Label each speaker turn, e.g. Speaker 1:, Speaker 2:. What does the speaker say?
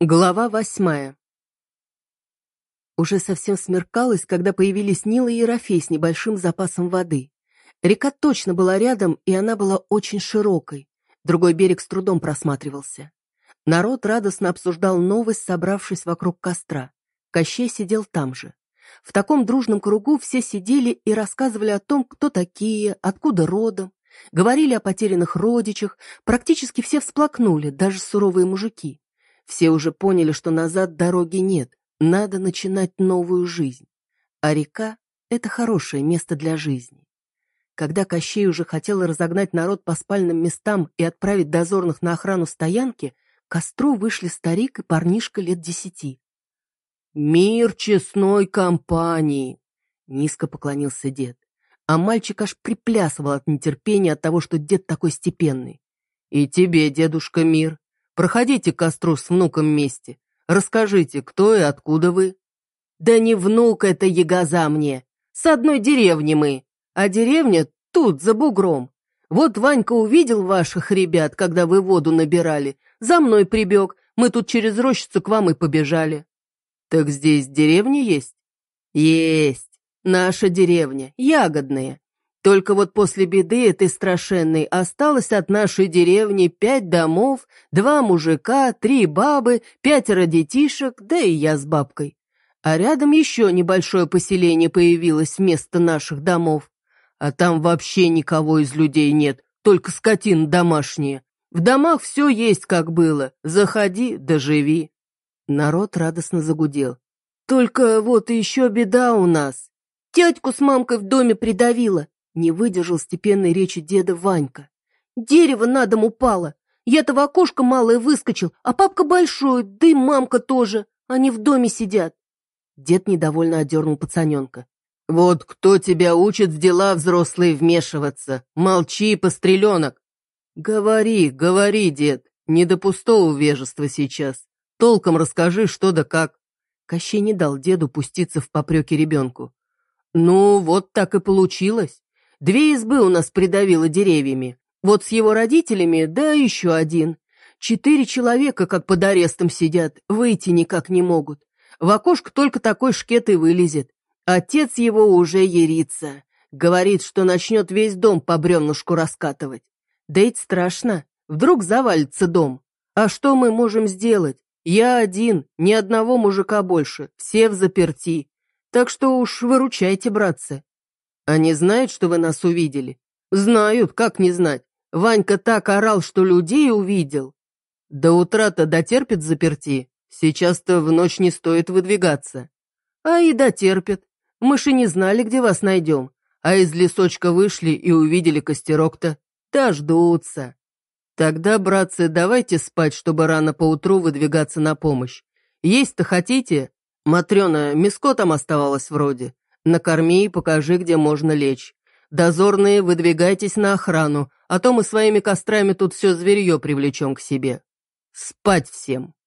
Speaker 1: Глава восьмая Уже совсем смеркалось, когда появились Нила и Ерофей с небольшим запасом воды. Река точно была рядом, и она была очень широкой. Другой берег с трудом просматривался. Народ радостно обсуждал новость, собравшись вокруг костра. Кощей сидел там же. В таком дружном кругу все сидели и рассказывали о том, кто такие, откуда родом. Говорили о потерянных родичах, практически все всплакнули, даже суровые мужики. Все уже поняли, что назад дороги нет, надо начинать новую жизнь. А река — это хорошее место для жизни. Когда Кощей уже хотел разогнать народ по спальным местам и отправить дозорных на охрану стоянки, к костру вышли старик и парнишка лет десяти. «Мир честной компании!» — низко поклонился дед. А мальчик аж приплясывал от нетерпения от того, что дед такой степенный. «И тебе, дедушка, мир!» Проходите к костру с внуком вместе. Расскажите, кто и откуда вы. Да не внук это ягоза мне. С одной деревни мы. А деревня тут, за бугром. Вот Ванька увидел ваших ребят, когда вы воду набирали. За мной прибег. Мы тут через рощицу к вам и побежали. Так здесь деревня есть? Есть. Наша деревня. Ягодная. Только вот после беды этой страшенной осталось от нашей деревни пять домов, два мужика, три бабы, пятеро детишек, да и я с бабкой. А рядом еще небольшое поселение появилось вместо наших домов. А там вообще никого из людей нет, только скотина домашняя. В домах все есть, как было. Заходи, да живи. Народ радостно загудел. Только вот еще беда у нас. Тетьку с мамкой в доме придавила. Не выдержал степенной речи деда Ванька. «Дерево на дом упало. Я-то в окошко малое выскочил, а папка большой, да и мамка тоже. Они в доме сидят». Дед недовольно одернул пацаненка. «Вот кто тебя учит в дела взрослые вмешиваться? Молчи, постреленок!» «Говори, говори, дед, не до пустого вежества сейчас. Толком расскажи, что да как». Кощей не дал деду пуститься в попреки ребенку. «Ну, вот так и получилось. Две избы у нас придавило деревьями. Вот с его родителями, да еще один. Четыре человека, как под арестом сидят, выйти никак не могут. В окошко только такой шкет и вылезет. Отец его уже ерится. Говорит, что начнет весь дом по бревнушку раскатывать. Да ведь страшно. Вдруг завалится дом. А что мы можем сделать? Я один, ни одного мужика больше, все в заперти. Так что уж выручайте, братцы. Они знают, что вы нас увидели? Знают, как не знать. Ванька так орал, что людей увидел. До утра-то дотерпит заперти. Сейчас-то в ночь не стоит выдвигаться. А и дотерпит. Мы же не знали, где вас найдем. А из лесочка вышли и увидели костерок-то. Дождутся. Тогда, братцы, давайте спать, чтобы рано поутру выдвигаться на помощь. Есть-то хотите? Матрена, миско там оставалось вроде. Накорми и покажи, где можно лечь. Дозорные, выдвигайтесь на охрану, а то мы своими кострами тут все зверье привлечем к себе. Спать всем!»